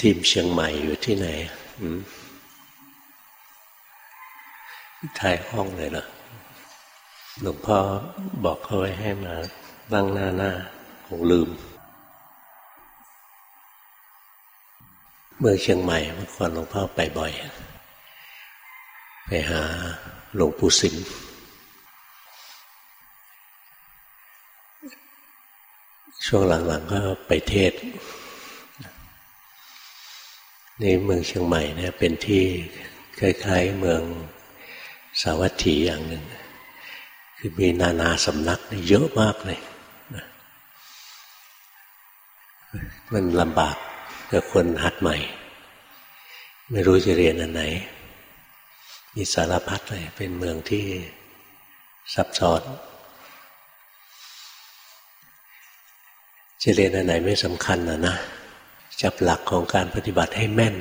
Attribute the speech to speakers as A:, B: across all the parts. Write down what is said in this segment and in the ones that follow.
A: ทีมเชียงใหม่อยู่ที่ไหนถ่ายห้องเลยเหรอหลวงพ่อบอกเขาไว้ให้มาบ้งหน้าหน้าคงลืม เมื่อเชียงใหม่เมื่อก่อนหลวงพ่อไปบ่อย ไปหาหลวงปู่สิมช่วงหลังๆก็ไปเทศ นี่เมืองเชียงใหม่เนี่ยเป็นที่คล้ายๆเมืองสาวัตถีอย่างหนึ่ง คือมีนานาสำนักเยอะมากเลยมันลำบากกับคนหัดใหม่ ไม่รู้จะเรียนอันไหน มีสารพัดเลยเป็นเมืองที่ซับซ้อนจะเรียนอันไหนไม่สำคัญนะนะ จับหลักของการปฏิบัติให้แม่น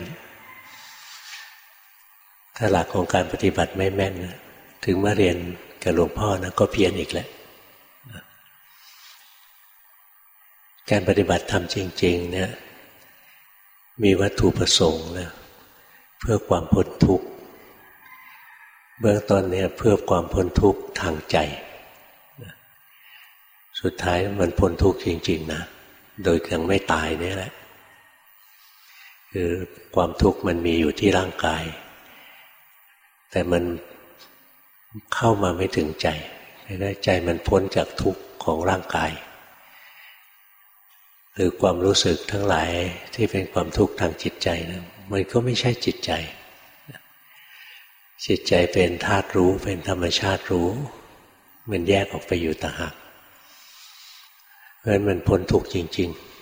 A: ถ้าหลักของการปฏิบัติไม่แม่น ถึงมาเรียนกับหลวงพ่อนะก็เพี้ยนอีกแหละ การปฏิบัติทำจริง ๆ เนี่ย มีวัตถุประสงค์นะเพื่อความพ้นทุกข์เบื้องต้นเนี่ยเพื่อความพ้นทุกข์ทางใจ สุดท้ายมันพ้นทุกข์จริง ๆ นะ โดยยังไม่ตายนี่แหละ คือความทุกข์มันมีอยู่ที่ร่างกาย แต่มันเข้ามาไม่ถึงใจได้ใจมันพ้นจากทุกข์ของร่างกายหรือความรู้สึกทั้งหลายที่เป็นความทุกข์ทางจิตใจนะมันก็ไม่ใช่จิตใจ จิตใจเป็นธาตุรู้เป็นธรรมชาติรู้ มันแยกออกไปอยู่ต่างหากเพราะฉะนั้นมันพ้นทุกข์จริง ๆ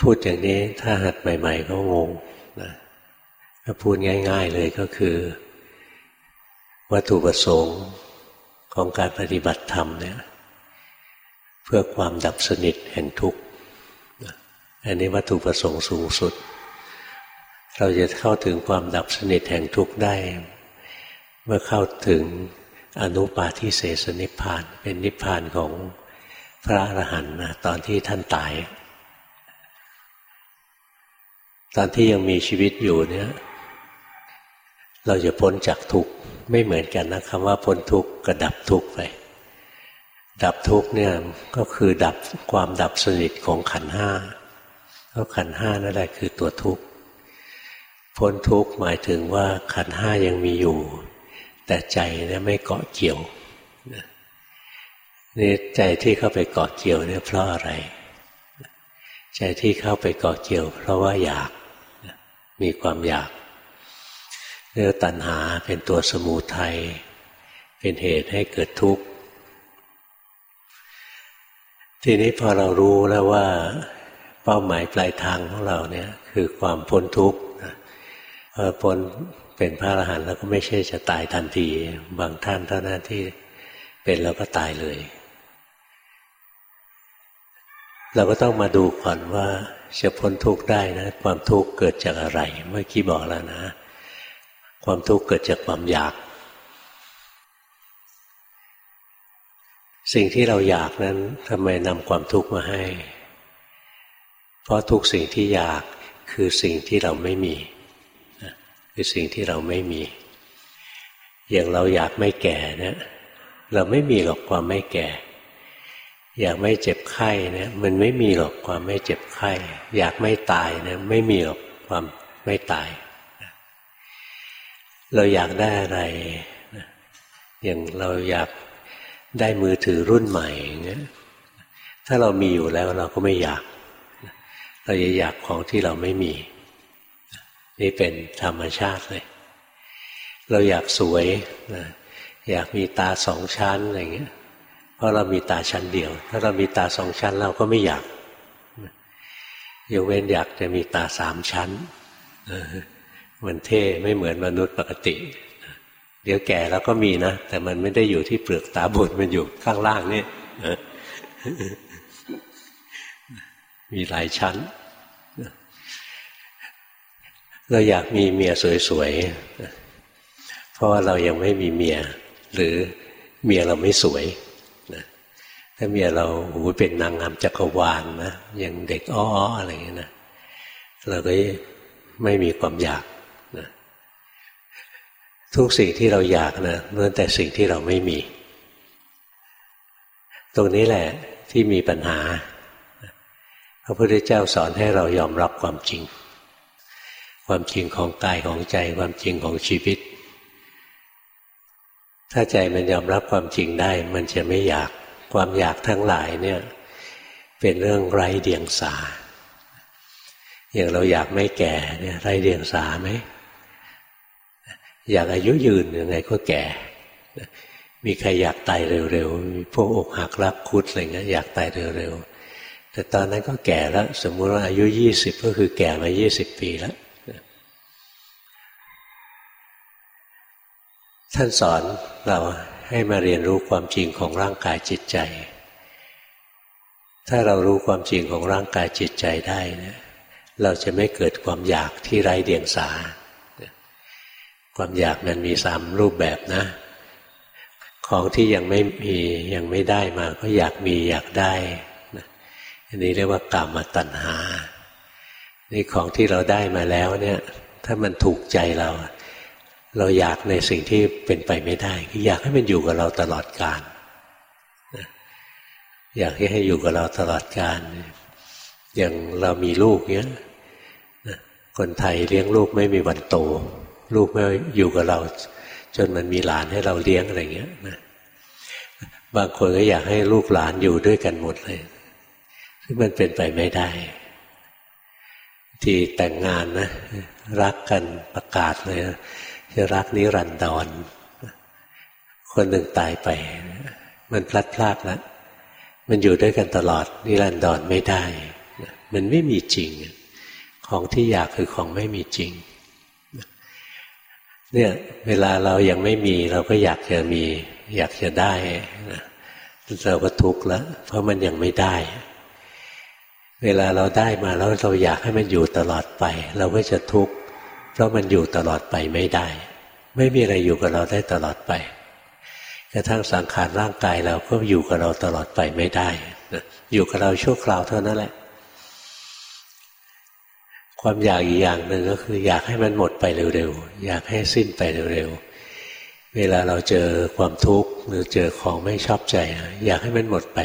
A: พูดอย่างนี้ถ้าหัดใหม่ ๆ ก็งงนะถ้าพูดง่าย ๆเลยก็คือ วัตถุประสงค์ของการปฏิบัติธรรมเนี่ย เพื่อความดับสนิทแห่งทุกข์อันนี้วัตถุประสงค์สูงสุด เราจะเข้าถึงความดับสนิทแห่งทุกข์ได้ เมื่อเข้าถึงอนุปาทิเสสนิพพาน เป็นนิพพานของพระอรหันต์นะตอนที่ท่านตาย ตอนที่ยังมีชีวิตอยู่เนี่ย เราจะพ้นจากทุกข์ไม่เหมือนกันนะคำว่าพ้นทุกข์กับดับทุกข์ไป ดับทุกข์เนี่ยก็คือดับความดับสนิทของขันห้าเพราะขันห้านั่นแหละคือตัวทุกข์พ้นทุกข์หมายถึงว่าขันห้ายังมีอยู่ แต่ใจเนี่ยไม่เกาะเกี่ยวนี่ใจที่เข้าไปเกาะเกี่ยวเนี่ยเพราะอะไร ใจที่เข้าไปเกาะเกี่ยว เพราะว่าอยาก มีความอยากเรียกตัณหาเป็นตัวสมูทัยเป็นเหตุให้เกิดทุกข์ ทีนี้พอเรารู้แล้วว่าเป้าหมายปลายทางของเราเนี่ยคือความพ้นทุกข์พอพ้นเป็นพระอรหันต์แล้วก็ไม่ใช่จะตายทันที บางท่านเท่านั้นที่เป็นแล้วก็ตายเลย เราก็ต้องมาดูก่อนว่า จะพ้นทุกข์ได้นะ ความทุกข์เกิดจากอะไร เมื่อกี้บอกแล้วนะ ความทุกข์เกิดจากความอยาก สิ่งที่เราอยากนั้นทำไมนำความทุกข์มาให้ เพราะทุกสิ่งที่อยากคือสิ่งที่เราไม่มีคือสิ่งที่เราไม่มี อย่างเราอยากไม่แก่เนี่ยเราไม่มีหรอกความไม่แก่ อยากไม่เจ็บไข้เนี่ยมันไม่มีหรอกความไม่เจ็บไข้ อยากไม่ตายเนี่ยไม่มีหรอกความไม่ตาย เราอยากได้อะไร อย่างเราอยากได้มือถือรุ่นใหม่เงี้ยถ้าเรามีอยู่แล้วเราก็ไม่อยาก เราจะอยากของที่เราไม่มี นี่เป็นธรรมชาติเลย เราอยากสวยอยากมีตาสองชั้นอะไรเงี้ย เพราะเรามีตาชั้นเดียว ถ้าเรามีตาสองชั้นเราก็ไม่อยากยกเว้นอยากจะมีตาสามชั้นมันเท่ไม่เหมือนมนุษย์ปกติ เดี๋ยวแก่แล้วก็มีนะ แต่มันไม่ได้อยู่ที่เปลือกตาบุญมันอยู่ข้างล่างนี่มีหลายชั้น เราอยากมีเมียสวยๆ เพราะว่าเรายังไม่มีเมีย หรือเมียเราไม่สวย ถ้าเมียเราหูเป็นนางงามจักรวาลนะอย่างเด็กอ้ออะไรอย่างเงี้ยนะเราก็ไม่มีความอยากนะทุกสิ่งที่เราอยากนะล้วนแต่สิ่งที่เราไม่มี ตรงนี้แหละที่มีปัญหาพระพุทธเจ้าสอนให้เรายอมรับความจริง ความจริงของกายของใจ ความจริงของชีวิต ถ้าใจมันยอมรับความจริงได้ มันจะไม่อยาก ความอยากทั้งหลายเนี่ย เป็นเรื่องไร้เดียงสา อย่างเราอยากไม่แก่เนี่ยไร้เดียงสาไหมอยากอายุยืนยังไงก็แก่ มีใครอยากตายเร็วๆมีพวกอกหักรักคุดอะไรเงี้ยอยากตายเร็วๆ แต่ตอนนั้นก็แก่แล้ว สมมุติว่าอายุยี่สิบก็คือแก่มายี่สิบปีแล้ว ท่านสอนเรา ให้มาเรียนรู้ความจริงของร่างกายจิตใจ ถ้าเรารู้ความจริงของร่างกายจิตใจได้เนี่ยเราจะไม่เกิดความอยากที่ไร้เดียงสา ความอยากนั้นมีสามรูปแบบนะ ของที่ยังไม่มียังไม่ได้มา ก็อยากมีอยากได้อันนี้เรียกว่ากรรมตัณหา นี่ของที่เราได้มาแล้วเนี่ย ถ้ามันถูกใจเรา เราอยากในสิ่งที่เป็นไปไม่ได้อยากให้มันอยู่กับเราตลอดกาลอยากให้อยู่กับเราตลอดกาลอย่างเรามีลูกเนี้ยคนไทยเลี้ยงลูกไม่มีวันโต ลูกไม่อยู่กับเรา จนมันมีหลานให้เราเลี้ยงอะไรเงี้ยนะบางคนก็อยากให้ลูกหลานอยู่ด้วยกันหมดเลย ซึ่งมันเป็นไปไม่ได้ ที่แต่งงานนะ รักกันประกาศเลย จะรักนิรันดรคนหนึ่งตายไป มันพลัดพรากแล้วมันอยู่ด้วยกันตลอด นิรันดรไม่ได้ มันไม่มีจริง ของที่อยากคือของไม่มีจริงเนี่ยเวลาเรายังไม่มีเราก็อยากจะมี อยากจะได้เราก็ทุกข์แล้ว เพราะมันยังไม่ได้ เวลาเราได้มาแล้วเราอยากให้มันอยู่ตลอดไป เราก็จะทุกข์เพราะมันอยู่ตลอดไปไม่ได้ ไม่มีอะไรอยู่กับเราได้ตลอดไป กระทั่งสังขารร่างกายเราก็อยู่กับเราตลอดไปไม่ได้อยู่กับเราชั่วคราวเท่านั้นแหละ ความอยากอีกอย่างหนึ่งก็คือ อยากให้มันหมดไปเร็วๆอยากให้สิ้นไปเร็วๆเวลาเราเจอความทุกข์หรือเจอของไม่ชอบใจ อยากให้มันหมดไป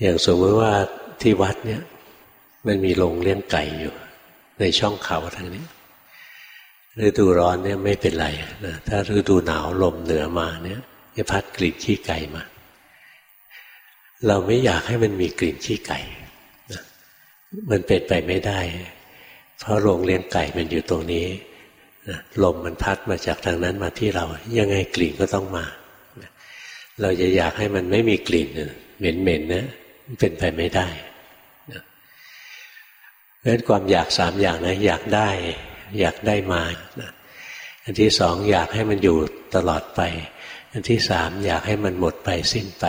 A: อย่างสมมติว่าที่วัดเนี่ย มันมีโรงเลี้ยงไก่อยู่ ในช่องเขาทางนี้ ฤดูร้อนเนี่ยไม่เป็นไรนะถ้าฤดูหนาวลมเหนือมาเนี่ยจะพัดกลิ่นขี้ไก่มา เราไม่อยากให้มันมีกลิ่นขี้ไก่นะมันเป็นไปไม่ได้ เพราะโรงเลี้ยงไก่มันอยู่ตรงนี้นะลมมันพัดมาจากทางนั้นมาที่เรา ยังไงกลิ่นก็ต้องมาเราจะอยากให้มันไม่มีกลิ่นเหม็นๆนะเป็นไปไม่ได้เพราะฉะนั้นความอยากสามอย่างนะอยากได้ อยากได้มาอันที่สองอยากให้มันอยู่ตลอดไป อันที่สามอยากให้มันหมดไปสิ้นไป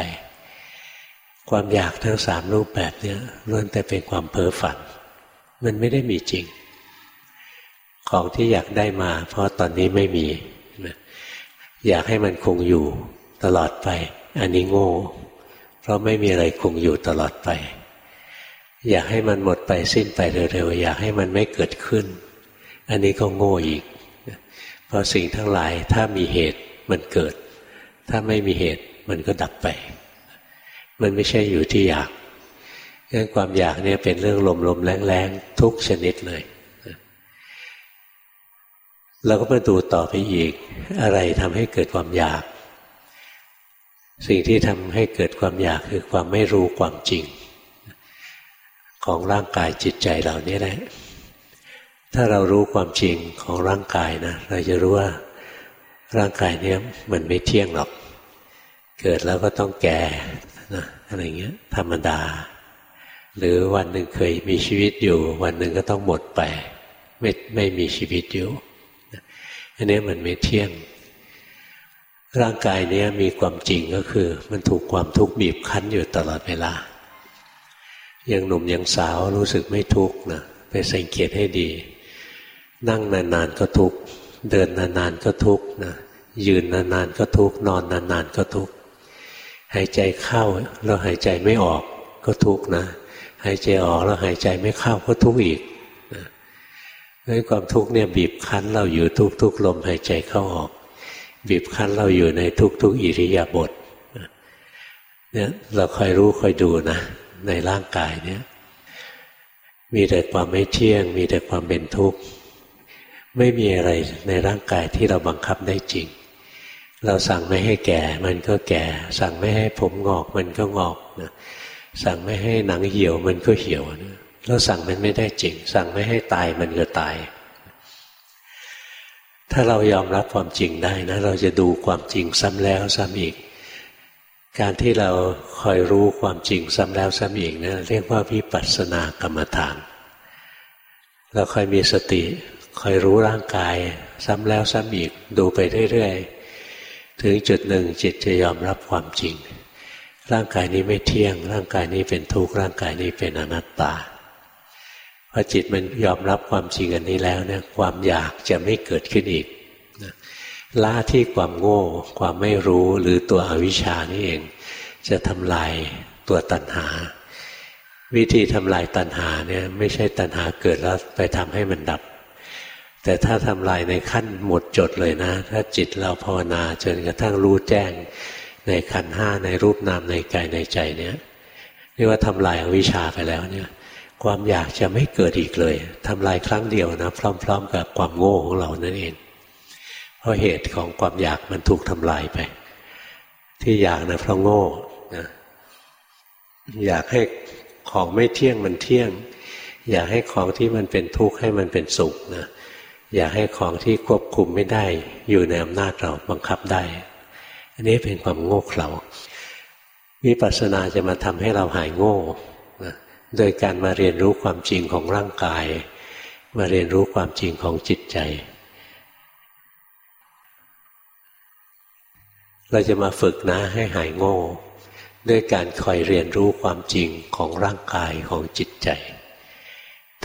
A: ความอยากทั้งสามรูปแบบเนี้ยล้วนแต่เป็นความเพ้อฝัน มันไม่ได้มีจริง ของที่อยากได้มา เพราะตอนนี้ไม่มีอยากให้มันคงอยู่ตลอดไป อันนี้โง่ เพราะไม่มีอะไรคงอยู่ตลอดไป อยากให้มันหมดไปสิ้นไปเร็วๆอยากให้มันไม่เกิดขึ้น อันนี้ก็โง่อีก เพราะสิ่งทั้งหลายถ้ามีเหตุมันเกิด ถ้าไม่มีเหตุมันก็ดับไป มันไม่ใช่อยู่ที่อยากงั้นความอยากเนี่ยเป็นเรื่องลมๆแรงๆทุกชนิดเลยเราก็มาดูต่อไปอีก อะไรทำให้เกิดความอยาก สิ่งที่ทำให้เกิดความอยากคือความไม่รู้ความจริง ของร่างกายจิตใจเหล่านี้แหละ ถ้าเรารู้ความจริงของร่างกายนะเราจะรู้ว่าร่างกายเนี้ยมันไม่เที่ยงหรอก เกิดแล้วก็ต้องแก่นะอะไรเงี้ยธรรมดา หรือวันหนึ่งเคยมีชีวิตอยู่ วันหนึ่งก็ต้องหมดไป ไม่ไม่มีชีวิตอยู่อันนี้มันไม่เที่ยง ร่างกายเนี้ยมีความจริงก็คือ มันถูกความทุกข์บีบคั้นอยู่ตลอดเวลายังหนุ่มยังสาวรู้สึกไม่ทุกข์นะไปสังเกตให้ดี นั่งนานๆก็ทุกข์เดินนานๆก็ทุกข์นะยืนนานๆก็ทุกข์นอนนานๆก็ทุกข์หายใจเข้าเราหายใจไม่ออกก็ทุกข์นะหายใจออกแล้วหายใจไม่เข้าก็ทุกข์อีกนะความทุกข์เนี่ยบีบคั้นเราอยู่ทุกๆลมหายใจเข้าออก บีบคั้นเราอยู่ในทุกๆอิริยาบถเนี่ยเราคอยรู้คอยดูนะ ในร่างกายเนี่ย มีแต่ความไม่เที่ยง มีแต่ความเป็นทุกข์ ไม่มีอะไรในร่างกายที่เราบังคับได้จริง เราสั่งไม่ให้แก่ มันก็แก่ สั่งไม่ให้ผมงอก มันก็งอกนะสั่งไม่ให้หนังเหี่ยวมันก็เหี่ยวนะเราสั่งมันไม่ได้จริง สั่งไม่ให้ตายมันก็ตาย ถ้าเรายอมรับความจริงได้นะ เราจะดูความจริงซ้ำแล้วซ้ำอีก การที่เราคอยรู้ความจริงซ้ำแล้วซ้ำอีกนะเรียกว่าวิปัสสนากรรมฐานเราคอยมีสติ คอยรู้ร่างกาย ซ้ำแล้วซ้ำอีกดูไปเรื่อยๆ ถึงจุดหนึ่งจิตจะยอมรับความจริง ร่างกายนี้ไม่เที่ยง ร่างกายนี้เป็นทุกข์ร่างกายนี้เป็นอนัตตาพอจิตมันยอมรับความจริงอันนี้แล้วเนี่ยความอยากจะไม่เกิดขึ้นอีกละที่ความโง่ ความไม่รู้หรือตัวอวิชชานี่เอง จะทำลายตัวตัณหา วิธีทำลายตัณหาเนี่ยไม่ใช่ตัณหาเกิดแล้วไปทำให้มันดับ แต่ถ้าทำลายในขั้นหมดจดเลยนะ ถ้าจิตเราภาวนาจนกระทั่งรู้แจ้งในขันห้าในรูปนามในกายในใจเนี้ยเรียกว่าทำลายอวิชชาไปแล้วเนี่ย ความอยากจะไม่เกิดอีกเลยทำลายครั้งเดียวนะ พร้อม ๆ กับความโง่ของเรานั่นเอง เพราะเหตุของความอยากมันถูกทำลายไป ที่อยากนะเพราะโง่นะอยากให้ของไม่เที่ยงมันเที่ยง อยากให้ของที่มันเป็นทุกข์ให้มันเป็นสุขนะ อยากให้ของที่ควบคุมไม่ได้ อยู่ในอำนาจเราบังคับได้ อันนี้เป็นความโง่เขลาวิปัสสนาจะมาทำให้เราหายโง่นะโดยการมาเรียนรู้ความจริงของร่างกาย มาเรียนรู้ความจริงของจิตใจ เราจะมาฝึกนะให้หายโง่ ด้วยการคอยเรียนรู้ความจริงของร่างกายของจิตใจ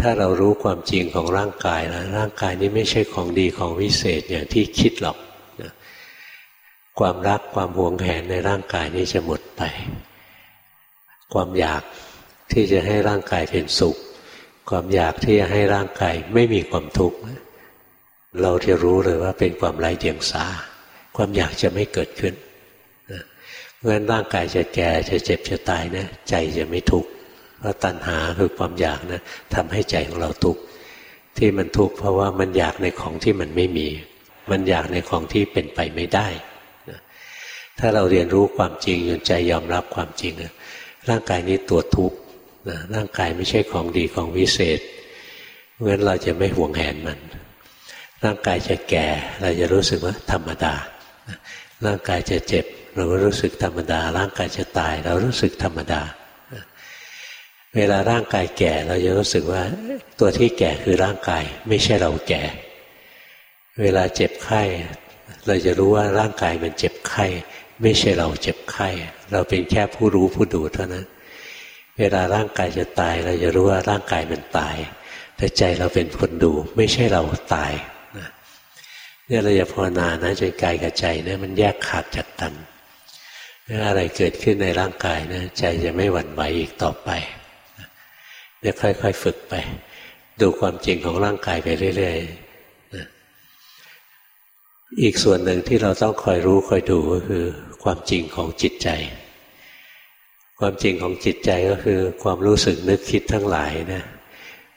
A: ถ้าเรารู้ความจริงของร่างกายแล้วร่างกายนี้ไม่ใช่ของดีของวิเศษอย่างที่คิดหรอกนะความรักความหวงแหนในร่างกายนี้จะหมดไป ความอยากที่จะให้ร่างกายเป็นสุข ความอยากที่จะให้ร่างกายไม่มีความทุกข์เราจะรู้เลยว่าเป็นความไร้เดียงสา ความอยากจะไม่เกิดขึ้นเพราะฉะนั้นร่างกายจะแก่จะเจ็บจะตายนะใจจะไม่ทุกข์ พราะตัณหาคือความอยากนะทำให้ใจของเราทุกข์ที่มันทุกข์เพราะว่ามันอยากในของที่มันไม่มี มันอยากในของที่เป็นไปไม่ได้นะถ้าเราเรียนรู้ความจริงยนใจยอมรับความจริงนะร่างกายนี้ตัวทุกข์นะร่างกายไม่ใช่ของดีของวิเศษเพราะฉะนั้นเราจะไม่หวงแหนมัน ร่างกายจะแก่ เราจะรู้สึกว่าธรรมดา ร่างกายจะเจ็บ เราก็รู้สึกธรรมดา ร่างกายจะตาย เรารู้สึกธรรมดา เวลาร่างกายแก่ เราจะรู้สึกว่าตัวที่แก่คือร่างกาย ไม่ใช่เราแก่ เวลาเจ็บไข้ เราจะรู้ว่าร่างกายมันเจ็บไข้ ไม่ใช่เราเจ็บไข้ เราเป็นแค่ผู้รู้ผู้ดูเท่านั้น เวลาร่างกายจะตาย เราจะรู้ว่าร่างกายมันตาย แต่ใจเราเป็นคนดู ไม่ใช่เราตายเนี่ยเราจะภาวนานะจนกายกับใจเนี่ยมันแยกขาดจากกันเมื่ออะไรเกิดขึ้นในร่างกายนะใจจะไม่หวั่นไหวอีกต่อไป เดี๋ยวค่อยๆฝึกไป ดูความจริงของร่างกายไปเรื่อยๆนะอีกส่วนหนึ่งที่เราต้องคอยรู้คอยดูก็คือ ความจริงของจิตใจ ความจริงของจิตใจก็คือ ความรู้สึกนึกคิดทั้งหลายนะ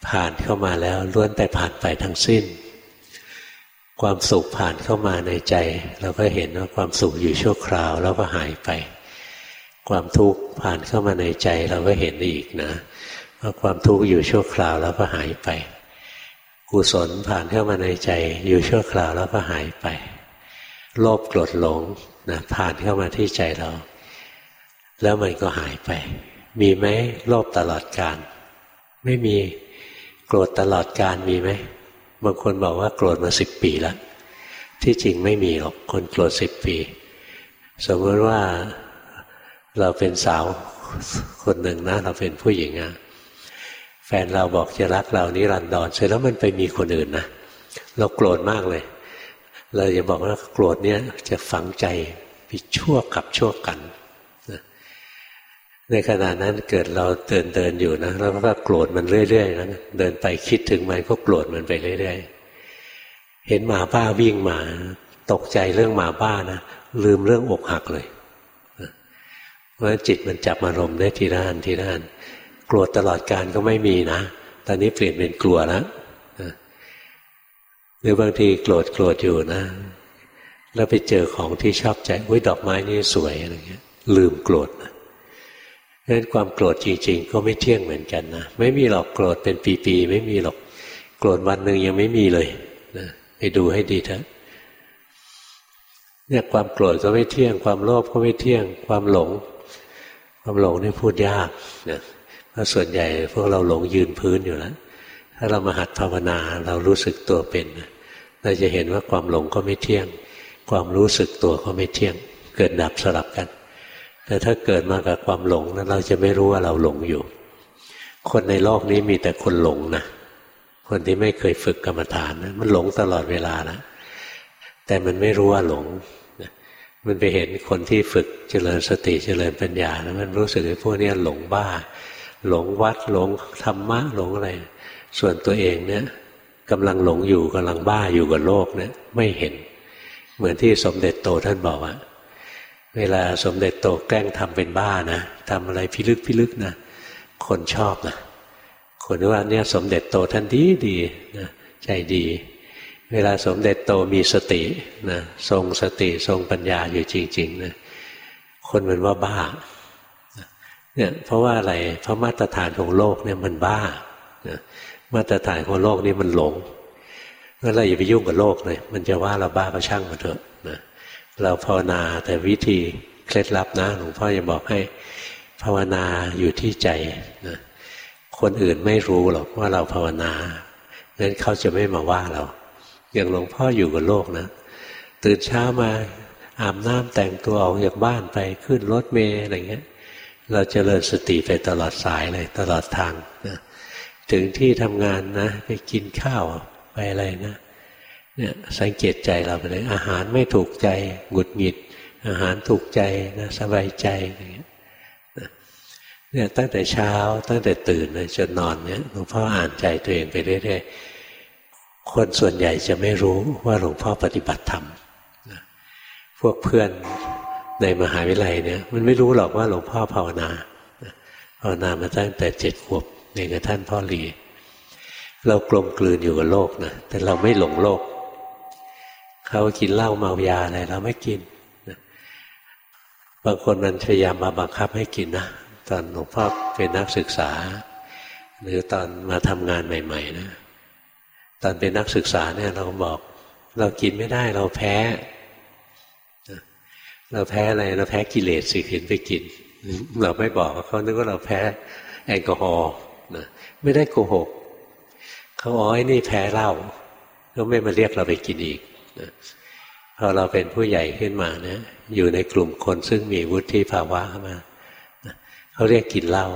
A: ผ่านเข้ามาแล้วล้วนแต่ผ่านไปทั้งสิ้น ความสุขผ่านเข้ามาในใจ เราก็เห็นว่าความสุขอยู่ชั่วคราวแล้วก็หายไป ความทุกข์ผ่านเข้ามาในใจเราก็เห็นอีกนะ ความทุกข์อยู่ชั่วคราวแล้วก็หายไป กุศลผ่านเข้ามาในใจอยู่ชั่วคราวแล้วก็หายไป โลภโกรธหลงนะผ่านเข้ามาที่ใจเรา แล้วมันก็หายไป มีไหมโลภตลอดการ ไม่มีโกรธตลอดการมีไหมบางคนบอกว่าโกรธมาสิบปีแล้วที่จริงไม่มีหรอกคนโกรธสิบปี สมมติว่าเราเป็นสาวคนหนึ่งนะ เราเป็นผู้หญิงอะ แฟนเราบอกจะรักเรานิรันดรเสร็จแล้วมันไปมีคนอื่นนะเราโกรธมากเลย เราจะบอกว่าโกรธเนี้ยจะฝังใจไปชั่วกับชั่วกันนะในขณะนั้นเกิดเราเดินเดินอยู่นะแล้วก็โกรธมันเรื่อยๆนะเดินไปคิดถึงมันก็โกรธมันไปเรื่อยๆเห็นหมาบ้าวิ่งมาตกใจเรื่องหมาบ้านะลืมเรื่องอกหักเลยเพราะจิตมันจับอารมณ์ได้ทีละอันทีละอัน กลัวตลอดการก็ไม่มีนะ ตอนนี้เปลี่ยนเป็นกลัวแล้วหรือบางทีโกรธโกรธอยู่นะ แล้วไปเจอของที่ชอบใจอุ้ยดอกไม้นี่สวยอะไรเงี้ย ลืมโกรธนะเพราะฉะนั้นความโกรธจริง ๆ ก็ไม่เที่ยงเหมือนกันนะไม่มีหรอกโกรธเป็นปีๆไม่มีหรอกโกรธวันหนึ่งยังไม่มีเลยนะไปดูให้ดีเถอะเนี่ยความโกรธก็ไม่เที่ยง ความโลภก็ไม่เที่ยง ความหลง ความหลงนี่พูดยากนะ เพราะส่วนใหญ่พวกเราหลงยืนพื้นอยู่แล้วถ้าเรามาหัดภาวนาเรารู้สึกตัวเป็นเราจะเห็นว่าความหลงก็ไม่เที่ยง ความรู้สึกตัวก็ไม่เที่ยง เกิดดับสลับกัน แต่ถ้าเกิดมากับความหลงนั้นเราจะไม่รู้ว่าเราหลงอยู่ คนในโลกนี้มีแต่คนหลงนะคนที่ไม่เคยฝึกกรรมฐานนะมันหลงตลอดเวลานะแต่มันไม่รู้ว่าหลงมันไปเห็นคนที่ฝึกเจริญสติเจริญปัญญาแล้วมันรู้สึกว่าพวกนี้หลงบ้า หลงวัดหลงธรรมะหลงอะไร ส่วนตัวเองเนี่ยกำลังหลงอยู่กำลังบ้าอยู่กับโลกเนี่ยไม่เห็น เหมือนที่สมเด็จโตท่านบอกว่าเวลาสมเด็จโตแกล้งทำเป็นบ้านะทำอะไรพิลึกพิลึกนะคนชอบนะคนว่าเนี่ยสมเด็จโตท่านดีดีนะใจดี เวลาสมเด็จโตมีสตินะทรงสติทรงปัญญาอยู่จริงๆนะคนมันว่าบ้า เนี่ยเพราะว่าอะไรเพราะมาตรฐานของโลกเนี่ยมันบ้ามาตรฐานของโลกนี่มันหลงงั้นเราอย่าไปยุ่งกับโลกเลยมันจะว่าเราบ้าก็ช่างมาเถอะนะเราภาวนาแต่วิธีเคล็ดลับนะหลวงพ่อจะบอกให้ภาวนาอยู่ที่ใจนะคนอื่นไม่รู้หรอกว่าเราภาวนางั้นเขาจะไม่มาว่าเรา อย่างหลวงพ่ออยู่กับโลกนะ ตื่นเช้ามาอาบน้ำแต่งตัวออกจากบ้านไปขึ้นรถเมล์อะไรเงี้ย เราจเจริญสติไปตลอดสายเลยตลอดทางนะถึงที่ทำงานนะ ไปกินข้าวไปอะไรนะเนี่ยสังเกตใจเราไปเลย อาหารไม่ถูกใจหงุดหงิด อาหารถูกใจนะสบายใจอะไรเงี้ยเนี่ยตั้งแต่เช้าตั้งแต่ตื่นจนนอนเนี่ยหลวงพ่ออ่านใจตัวเองไปเรื่อยๆคนส่วนใหญ่จะไม่รู้ว่าหลวงพ่อปฏิบัติธรรมพวกเพื่อน ในมหาวิทยาลัยเนี่ยมันไม่รู้หรอกว่าหลวงพ่อภาวนาภาวนามาตั้งแต่เจ็ดขวบในกับท่านพ่อหลี เรากลมกลืนอยู่กับโลกนะแต่เราไม่หลงโลก เขากินเหล้าเมายาอะไรเราไม่กินบางคนมันพยายามมาบังคับให้กินนะตอนหลวงพ่อเป็นนักศึกษา หรือตอนมาทำงานใหม่ ๆ นะ ตอนเป็นนักศึกษาเนี่ยเราบอก เรากินไม่ได้เราแพ้ เราแพ้อะไรเราแพ้กิเลสสิเห็นไปกิน เราไม่บอกเขานึกว่าเราแพ้แอลกอฮอล์นะไม่ได้โกหกเขาอ๋อยนี่แพ้เหล้าก็ไม่มาเรียกเราไปกินอีกนะพอเราเป็นผู้ใหญ่ขึ้นมาเนี่ยอยู่ในกลุ่มคนซึ่งมีวุฒิภาวะเข้ามาเขาเรียกกินเหล้า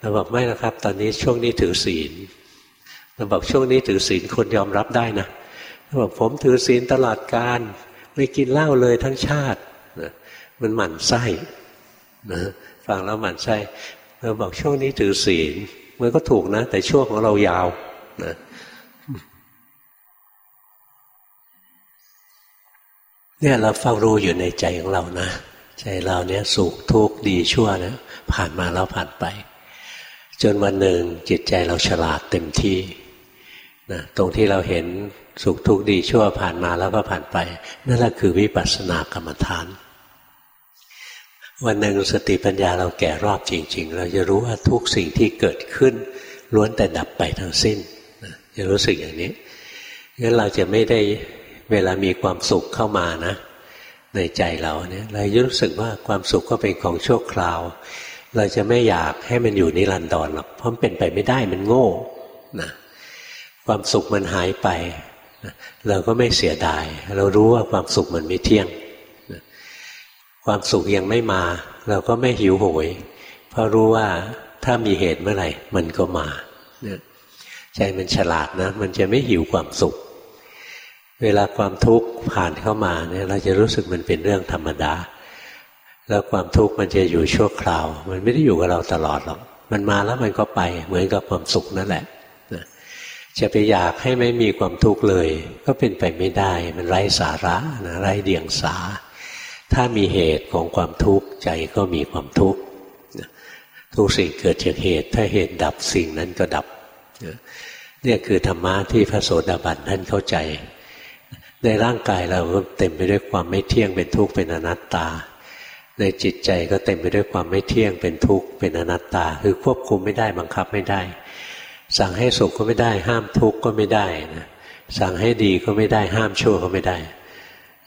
A: เราบอกไม่นะครับ ตอนนี้ช่วงนี้ถือศีลเราบอกช่วงนี้ถือศีลคนยอมรับได้นะเราบอกผมถือศีลตลอดการไม่กินเหล้าเลยทั้งชาติ มันหมั่นไส้นะฟังแล้วหมั่นไส้เราบอกช่วงนี้ถือศีลมันก็ถูกนะ แต่ช่วงของเรายาวนะเนี่ยเราเฝ้ารู้อยู่ในใจของเรานะ ใจเราเนี่ยสุขทุกข์ดีชั่วนะผ่านมาแล้วผ่านไป จนวันหนึ่งจิตใจเราฉลาดเต็มที่นะตรงที่เราเห็นสุขทุกข์ดีชั่วผ่านมาแล้วก็ผ่านไป นั่นแหละคือวิปัสสนากรรมฐาน วันหนึ่งสติปัญญาเราแก่รอบจริง ๆ เราจะรู้ว่าทุกสิ่งที่เกิดขึ้น ล้วนแต่ดับไปทั้งสิ้นจะรู้สึกอย่างนี้งั้นเราจะไม่ได้เวลามีความสุขเข้ามานะ ในใจเราเนี่ยเราจะรู้สึกว่าความสุขก็เป็นของชั่วคราว เราจะไม่อยากให้มันอยู่นิรันดรหรอกเพราะมันเป็นไปไม่ได้มันโง่นะความสุขมันหายไป เราก็ไม่เสียดาย เรารู้ว่าความสุขมันไม่เที่ยง ความสุขยังไม่มา เราก็ไม่หิวโหย เพราะรู้ว่าถ้ามีเหตุเมื่อไหร่มันก็มาใจมันฉลาดนะ มันจะไม่หิวความสุข เวลาความทุกข์ผ่านเข้ามาเนี่ย เราจะรู้สึกมันเป็นเรื่องธรรมดา แล้วความทุกข์มันจะอยู่ชั่วคราว มันไม่ได้อยู่กับเราตลอดหรอกมันมาแล้วมันก็ไปเหมือนกับความสุขนั่นแหละจะไปอยากให้ไม่มีความทุกข์เลย ก็เป็นไปไม่ได้ มันไร้สาระนะไร้เดียงสา ถ้ามีเหตุของความทุกข์ใจก็มีความทุกข์ทุกสิ่งเกิดจากเหตุ ถ้าเหตุดับสิ่งนั้นก็ดับเนี่ยคือธรรมะที่พระโสดาบันท่านเข้าใจ ในร่างกายเราก็เต็มไปด้วยความไม่เที่ยงเป็นทุกข์เป็นอนัตตา ในจิตใจก็เต็มไปด้วยความไม่เที่ยงเป็นทุกข์เป็นอนัตตา คือควบคุมไม่ได้บังคับไม่ได้ สั่งให้สุขก็ไม่ได้ ห้ามทุกข์ก็ไม่ได้นะสั่งให้ดีก็ไม่ได้ห้ามชั่วก็ไม่ได้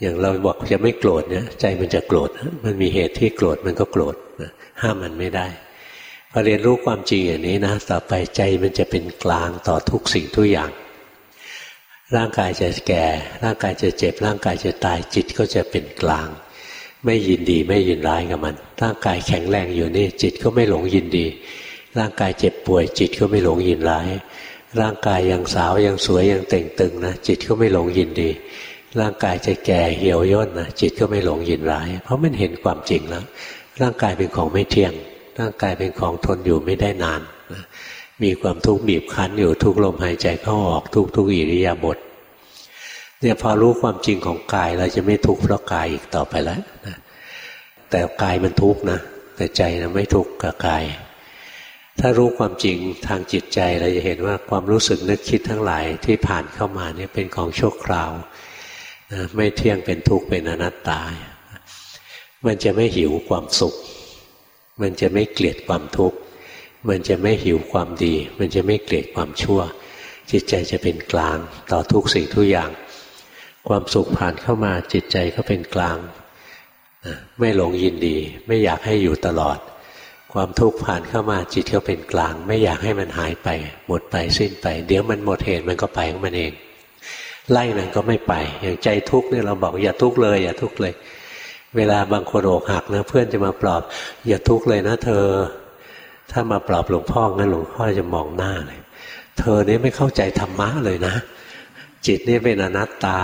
A: อย่างเราบอกจะไม่โกรธเนี่ยใจมันจะโกรธมันมีเหตุที่โกรธมันก็โกรธห้ามมันไม่ได้พอเรียนรู้ความจริงอย่างนี้นะต่อไปใจมันจะเป็นกลางต่อทุกสิ่งทุกอย่าง ร่างกายจะแก่ ร่างกายจะเจ็บ ร่างกายจะตายจิตก็จะเป็นกลาง ไม่ยินดีไม่ยินร้ายกับมัน ร่างกายแข็งแรงอยู่นี่จิตก็ไม่หลงยินดี ร่างกายเจ็บป่วย จิตก็ไม่หลงยินร้าย ร่างกายยังสาวยังสวยยังเต่งตึงนะจิตก็ไม่หลงยินดี ร่างกายจะแก่เหี่ยวย่นนะจิตก็ไม่หลงยินร้าย เพราะมันเห็นความจริงแล้ว ร่างกายเป็นของไม่เที่ยง ร่างกายเป็นของทนอยู่ไม่ได้นานนะมีความทุกข์บีบคั้นอยู่ทุกลมหายใจเข้าออกทุกทุกอิริยาบถเนี่ยพอรู้ความจริงของกายเราจะไม่ทุกข์เพราะกายอีกต่อไปแล้วนะแต่กายมันทุกข์นะแต่ใจนะไม่ทุกข์กับกาย ถ้ารู้ความจริงทางจิตใจเราจะเห็นว่าความรู้สึกนึกคิดทั้งหลายที่ผ่านเข้ามาเนี่ยเป็นของชั่วคราว นะไม่เที่ยงเป็นทุกข์เป็นอนัตตา มันจะไม่หิวความสุข มันจะไม่เกลียดความทุกข์มันจะไม่หิวความดี มันจะไม่เกลียดความชั่ว จิตใจจะเป็นกลางต่อทุกสิ่งทุกอย่าง ความสุขผ่านเข้ามาจิตใจก็เป็นกลางไม่หลงยินดี ไม่อยากให้อยู่ตลอด ความทุกข์ผ่านเข้ามาจิตก็เป็นกลาง ไม่อยากให้มันหายไป หมดไปสิ้นไป เดี๋ยวมันหมดเหตุมันก็ไปของมันเอง ไล่มันก็ไม่ไป อย่างใจทุกข์เนี่ยเราบอกอย่าทุกข์เลย อย่าทุกข์เลย เวลาบางคนอกหักนะเพื่อนจะมาปลอบ อย่าทุกข์เลยนะเธอ ถ้ามาปลอบหลวงพ่องั้นหลวงพ่อจะมองหน้าเลย เธอเนี่ยไม่เข้าใจธรรมะเลยนะ จิตนี่เป็นอนัตตา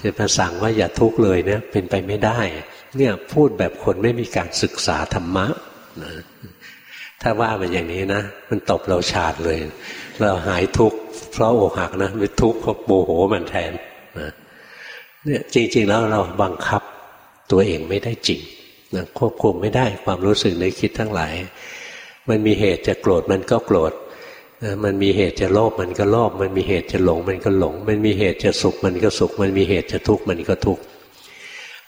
A: จะมาสั่งว่าอย่าทุกข์เลยเนี่ยเป็นไปไม่ได้ เนี่ยพูดแบบคนไม่มีการศึกษาธรรมะนะถ้าว่ามันอย่างนี้นะ มันตบเราฉาดเลย เราหายทุกข์เพราะอกหักนะไปทุกข์เพราะโมโหมันแทนนะเนี่ยจริง ๆ แล้วเราบังคับตัวเองไม่ได้จริงนะควบคุมไม่ได้ความรู้สึกในคิดทั้งหลาย มันมีเหตุจะโกรธมันก็โกรธมันมีเหตุจะโลภมันก็โลภมันมีเหตุจะหลงมันก็หลง มันมีเหตุจะสุขมันก็สุข มันมีเหตุจะทุกข์มันก็ทุกข์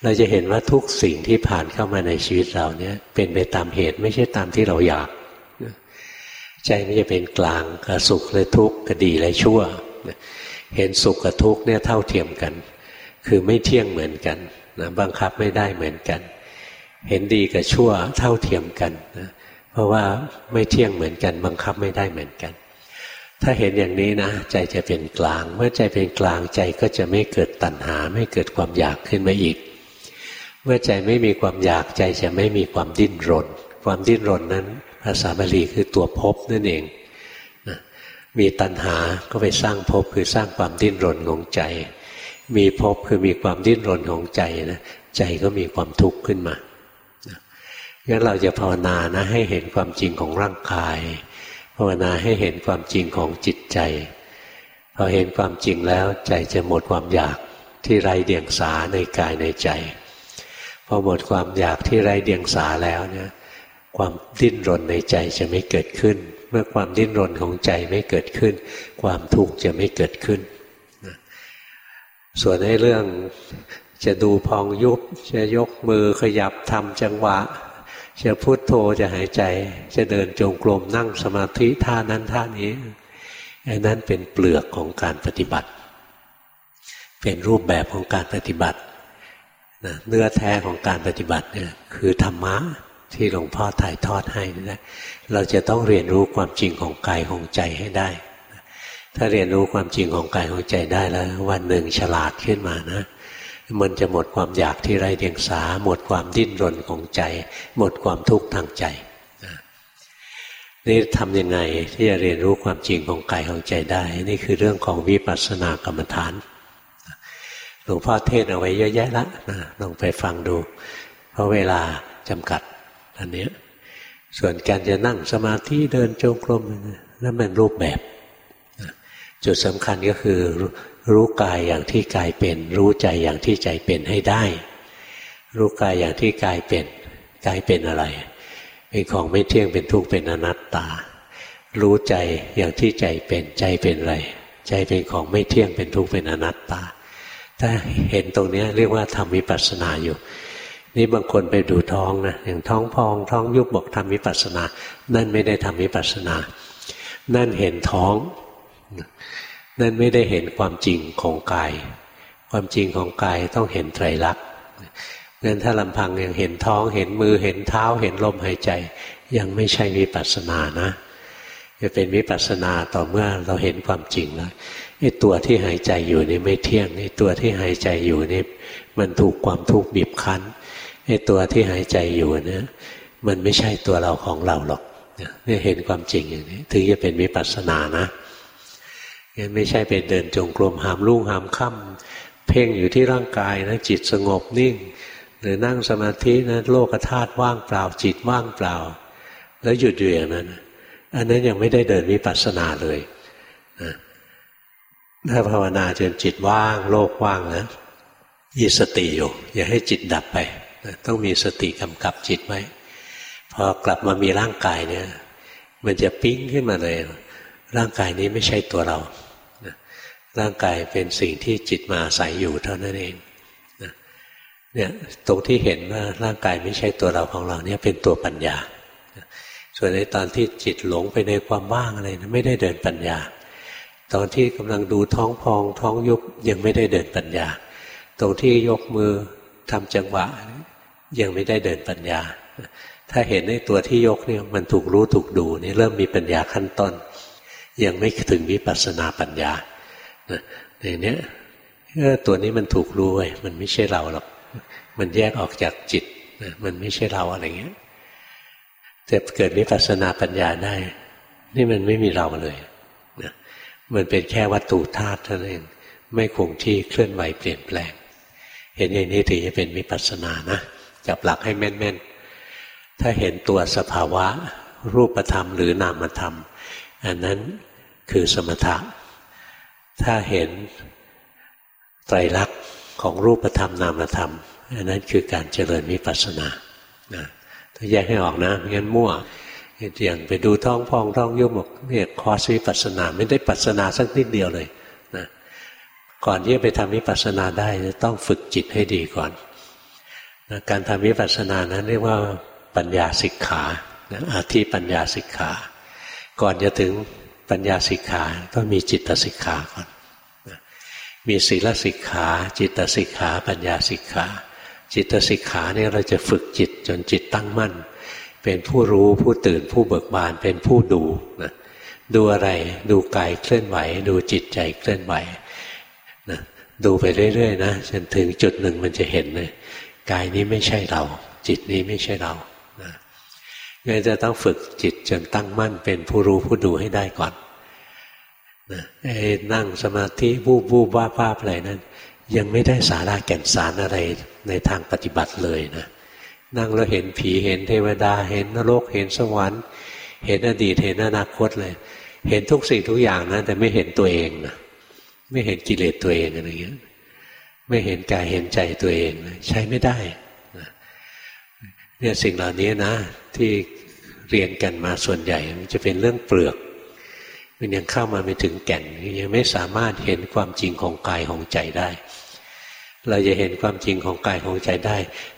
A: เราจะเห็นว่าทุกสิ่งที่ผ่านเข้ามาในชีวิตเราเนี่ยเป็นไปตามเหตุไม่ใช่ตามที่เราอยาก ใจไม่จะเป็นกลางกับสุขและทุกข์กับดีและชั่ว เห็นสุขกับทุกข์เนี่ยเท่าเทียมกัน คือไม่เที่ยงเหมือนกันนะบังคับไม่ได้เหมือนกัน เห็นดีกับชั่วเท่าเทียมกันนะเพราะว่าไม่เที่ยงเหมือนกัน บังคับไม่ได้เหมือนกัน ถ้าเห็นอย่างนี้นะ ใจจะเป็นกลาง เมื่อใจเป็นกลางใจก็จะไม่เกิดตัณหา ไม่เกิดความอยากขึ้นมาอีก เมื่อใจไม่มีความอยากใจจะไม่มีความดิ้นรน ความดิ้นรนนั้น ภาษาบาลีคือตัวภพนั่นเองมีตัณหาก็ไปสร้างภพคือสร้างความดิ้นรนของใจ มีภพคือมีความดิ้นรนของใจนะใจก็มีความทุกข์ขึ้นมางั้นเราจะภาวนานะให้เห็นความจริงของร่างกาย ภาวนาให้เห็นความจริงของจิตใจ พอเห็นความจริงแล้วใจจะหมดความอยากที่ไรเดียงสาในกายในใจ พอหมดความอยากที่ไรเดียงสาแล้วเนี่ย ความดิ้นรนในใจจะไม่เกิดขึ้น เมื่อความดิ้นรนของใจไม่เกิดขึ้น ความทุกข์จะไม่เกิดขึ้นส่วนในเรื่องจะดูพองยุบ จะยกมือขยับทำจังหวะ จะพุโทโธจะหายใจ จะเดินจงกรมนั่งสมาธิท่านั้นท่านี้อันนั้นเป็นเปลือกของการปฏิบัติ เป็นรูปแบบของการปฏิบัติเนื้อแท้ของการปฏิบัติเนี่ยคือธรรมะ ที่หลวงพ่อถ่ายทอดให้นะเราจะต้องเรียนรู้ความจริงของกายของใจให้ได้ ถ้าเรียนรู้ความจริงของกายของใจได้แล้ว วันหนึ่งฉลาดขึ้นมานะ มันจะหมดความอยากที่ไร้เดียงสา หมดความดิ้นรนของใจ หมดความทุกข์ทางใจนี่ทำยังไงที่จะเรียนรู้ความจริงของกายของใจได้ นี่คือเรื่องของวิปัสสนากรรมฐานหลวงพ่อเทศเอาไว้เยอะแยะละนะลองไปฟังดู เพราะเวลาจำกัด อันนี้ส่วนการจะนั่งสมาธิเดินจงกรมนั่นเป็นรูปแบบ จุดสำคัญก็คือ รู้กายอย่างที่กายเป็น รู้ใจอย่างที่ใจเป็นให้ได้ รู้กายอย่างที่กายเป็นกายเป็นอะไร เป็นของไม่เที่ยงเป็นทุกข์เป็นอนัตตา รู้ใจอย่างที่ใจเป็นใจเป็นอะไร ใจเป็นของไม่เที่ยงเป็นทุกข์เป็นอนัตตา ถ้าเห็นตรงนี้เรียกว่าทำวิปัสสนาอยู่ นี่บางคนไปดูท้องนะอย่างท้องพองท้องยุบบอกทำวิปัสสนา นั่นไม่ได้ทำวิปัสสนา นั่นเห็นท้อง นั่นไม่ได้เห็นความจริงของกาย ความจริงของกายต้องเห็นไตรลักษณ์งั้นถ้าลำพังยังเห็นท้องเห็นมือเห็นเท้าเห็นลมหายใจ ยังไม่ใช่วิปัสสนานะ จะเป็นวิปัสสนาต่อเมื่อเราเห็นความจริงแล้วไอ้ตัวที่หายใจอยู่นี่ไม่เที่ยงไอ้ตัวที่หายใจอยู่นี่มันถูกความทุกข์บีบคั้น ไอ้ตัวที่หายใจอยู่เนี่ยมันไม่ใช่ตัวเราของเราหรอกเนี่ยเห็นความจริงอย่างนี้ ถึงจะเป็นวิปัสสนานะงั้นไม่ใช่ไปเดินจงกรมหามลุ่งหามค่ำเพ่งอยู่ที่ร่างกายนะจิตสงบนิ่ง หรือนั่งสมาธินะโลกธาตุว่างเปล่าจิตว่างเปล่า แล้วหยุดอยู่อย่างนั้น อันนั้นยังไม่ได้เดินวิปัสสนาเลยนะถ้าภาวนาจนจิตว่าง โลกว่างแล้วมีสติอยู่ อย่าให้จิตดับไป ต้องมีสติกำกับจิตไว้พอกลับมามีร่างกายเนี่ย มันจะปิ้งขึ้นมาเลย ร่างกายนี้ไม่ใช่ตัวเรา ร่างกายเป็นสิ่งที่จิตมาอาศัยอยู่เท่านั้นเองเนี่ยตรงที่เห็นว่าร่างกายไม่ใช่ตัวเราของเราเนี่ยเป็นตัวปัญญา ส่วนในตอนที่จิตหลงไปในความว่างอะไรนะไม่ได้เดินปัญญา ตอนที่กำลังดูท้องพองท้องยุบยังไม่ได้เดินปัญญา ตรงที่ยกมือทำจังหวะ ยังไม่ได้เดินปัญญา ถ้าเห็นในตัวที่ยกเนี่ยมันถูกรู้ถูกดูนี่เริ่มมีปัญญาขั้นต้น ยังไม่ถึงวิปัสสนาปัญญาในนี้ตัวนี้มันถูกรู้ไว้มันไม่ใช่เราหรอกมันแยกออกจากจิตมันไม่ใช่เราอะไรเงี้ยแต่เกิดวิปัสสนาปัญญาได้ นี่มันไม่มีเราเลยมันเป็นแค่วัตถุธาตุเท่านั้นเองไม่คงที่เคลื่อนไหวเปลี่ยนแปลง เห็นอย่างนี้ถึงจะเป็นวิปัสสนานะ จับหลักให้แม่นๆ ถ้าเห็นตัวสภาวะรูปธรรมหรือนามธรรม อันนั้นคือสมถะ ถ้าเห็นไตรลักษณ์ของรูปธรรมนามธรรม อันนั้นคือการเจริญวิปัสสนานะต้องแยกให้ออกนะไม่งั้นมั่วอย่างไปดูท้องพองท้องยุบบอกเนี่ยคอสวิปัสสนาไม่ได้ปัสสนาสักนิดเดียวเลยนะก่อนที่จะไปทำวิปัสสนาได้จะต้องฝึกจิตให้ดีก่อน การทำวิปัสสนานั้นเรียกว่าปัญญาสิกขาอาธิปัญญาสิกขา ก่อนจะถึงปัญญาสิกขาต้องมีจิตสิกขาก่อนมีศีลสิกขา จิตสิกขา ปัญญาสิกขา จิตสิกขาเนี่ยเราจะฝึกจิตจนจิตตั้งมั่น เป็นผู้รู้ผู้ตื่นผู้เบิกบานเป็นผู้ดูนะดูอะไรดูกายเคลื่อนไหว ดูจิตใจเคลื่อนไหวนะดูไปเรื่อยๆนะจนถึงจุดหนึ่งมันจะเห็นเลย กายนี้ไม่ใช่เรา จิตนี้ไม่ใช่เรางั้นจะต้องฝึกจิตจนตั้งมั่นเป็นผู้รู้ผู้ดูให้ได้ก่อนนะไอ้นั่งสมาธิวูบวูบว่าภาอะไรนั้น ยังไม่ได้สาระแก่นสารอะไรในทางปฏิบัติเลยนะนั่งแล้วเห็นผีเห็นเทวดา เห็นนรกเห็นสวรรค์ เห็นอดีตเห็นอนาคตเลย เห็นทุกสิ่งทุกอย่างนะแต่ไม่เห็นตัวเองนะไม่เห็นกิเลสตัวเองอะไรเงี้ย ไม่เห็นกายเห็นใจตัวเองใช้ไม่ได้เนี่ยสิ่งเหล่านี้นะ ที่เรียนกันมาส่วนใหญ่ มันจะเป็นเรื่องเปลือก มันยังเข้ามาไม่ถึงแก่น ยังไม่สามารถเห็นความจริงของกายของใจได้ เราจะเห็นความจริงของกายของใจได้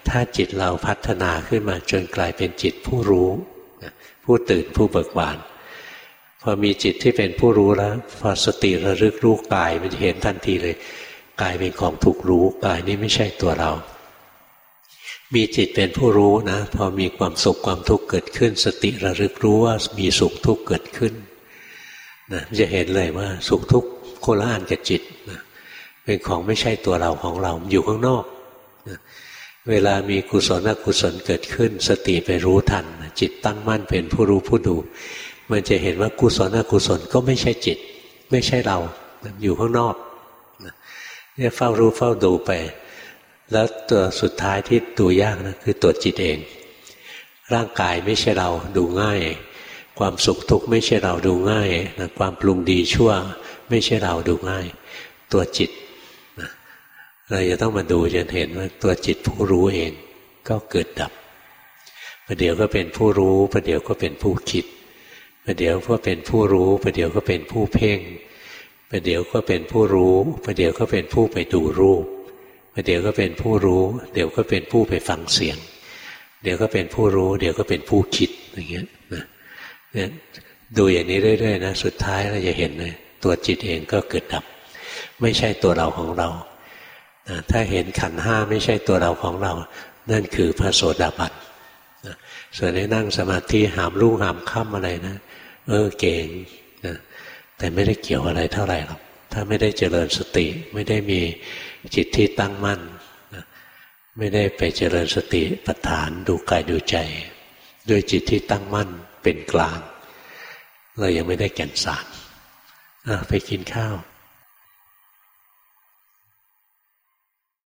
A: ถ้าจิตเราพัฒนาขึ้นมาจนกลายเป็นจิตผู้รู้ ผู้ตื่นผู้เบิกบานพอมีจิตที่เป็นผู้รู้แล้ว พอสติระลึกรู้กายมันจะเห็นทันทีเลย กายเป็นของถูกรู้กายนี้ไม่ใช่ตัวเรา มีจิตเป็นผู้รู้นะ พอมีความสุขความทุกข์เกิดขึ้น สติระลึกรู้ว่ามีสุขทุกข์เกิดขึ้นนะจะเห็นเลยว่าสุขทุกข์โคละอันกับจิตนะเป็นของไม่ใช่ตัวเราของเราอยู่ข้างนอกนะเวลามีกุศลอกุศลเกิดขึ้น สติไปรู้ทัน จิตตั้งมั่นเป็นผู้รู้ผู้ดู มันจะเห็นว่ากุศลอกุศลก็ไม่ใช่จิต ไม่ใช่เราอยู่ข้างนอก เนี่ยเฝ้ารู้เฝ้าดูไป แล้วตัวสุดท้ายที่ดูยากนะคือตัวจิตเอง ร่างกายไม่ใช่เราดูง่าย ความสุขทุกข์ไม่ใช่เราดูง่ายนะความปรุงดีชั่ว ไม่ใช่เราดูง่าย ตัวจิตนะเราจะต้องมาดูจนเห็นว่าตัวจิตผู้รู้เองก็เกิดดับประเดี๋ยวก็เป็นผู้รู้ประเดี๋ยวก็เป็นผู้คิดประเดี๋ยวก็เป็นผู้รู้ประเดี๋ยวก็เป็นผู้เพ่ง ประเดี๋ยวก็เป็นผู้รู้ประเดี๋ยวก็เป็นผู้ไปดูรูปประเดี๋ยวก็เป็นผู้รู้ เดี๋ยวก็เป็นผู้ไปฟังเสียง เดี๋ยวก็เป็นผู้รู้ เดี๋ยวก็เป็นผู้คิดอย่างเงี้ยนะเนี่ยดูอย่างนี้เรื่อยๆนะสุดท้ายเราจะเห็นเลยตัวจิตเองก็เกิดดับ ไม่ใช่ตัวเราของเรานะถ้าเห็นขันห้าไม่ใช่ตัวเราของเรา นั่นคือพระโสดาบันนะส่วนในนั่งสมาธิหามลูกหามค่ำอะไรนะ เออเก่ง แต่ไม่ได้เกี่ยวอะไรเท่าไหร่หรอกถ้าไม่ได้เจริญสติ ไม่ได้มีจิตที่ตั้งมั่นไม่ได้ไปเจริญสติปัฏฐานดูกายดูใจ ด้วยจิตที่ตั้งมั่นเป็นกลาง เรายังไม่ได้แก่นสารไปกินข้าว